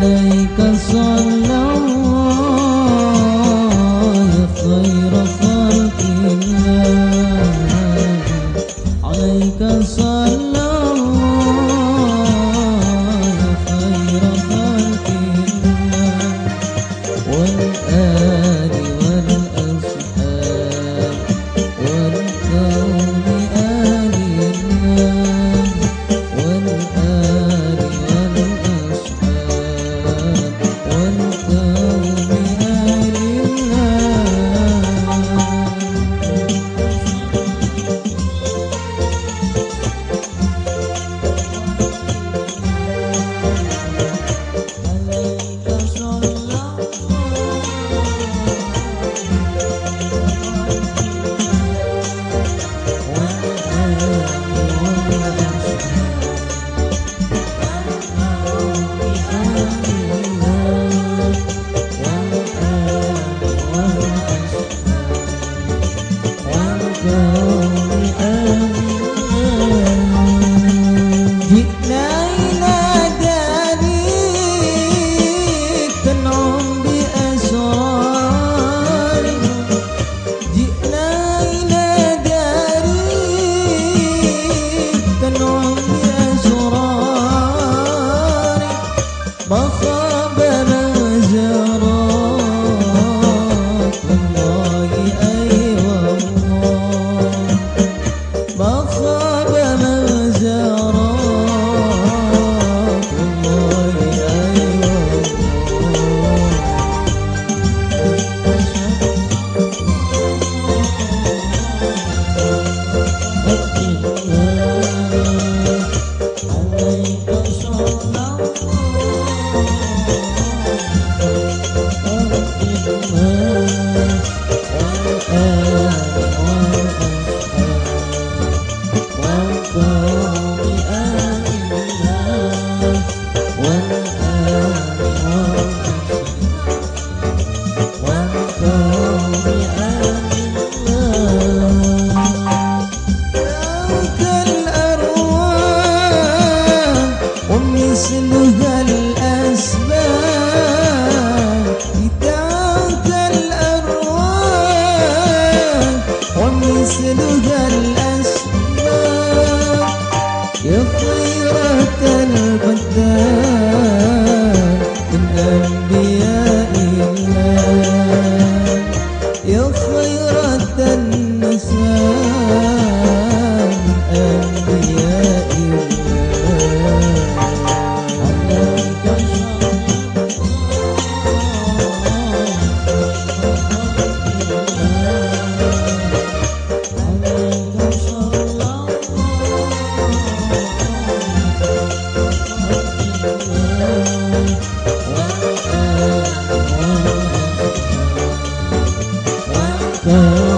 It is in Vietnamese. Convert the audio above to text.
lời cơn gió nóng Oh.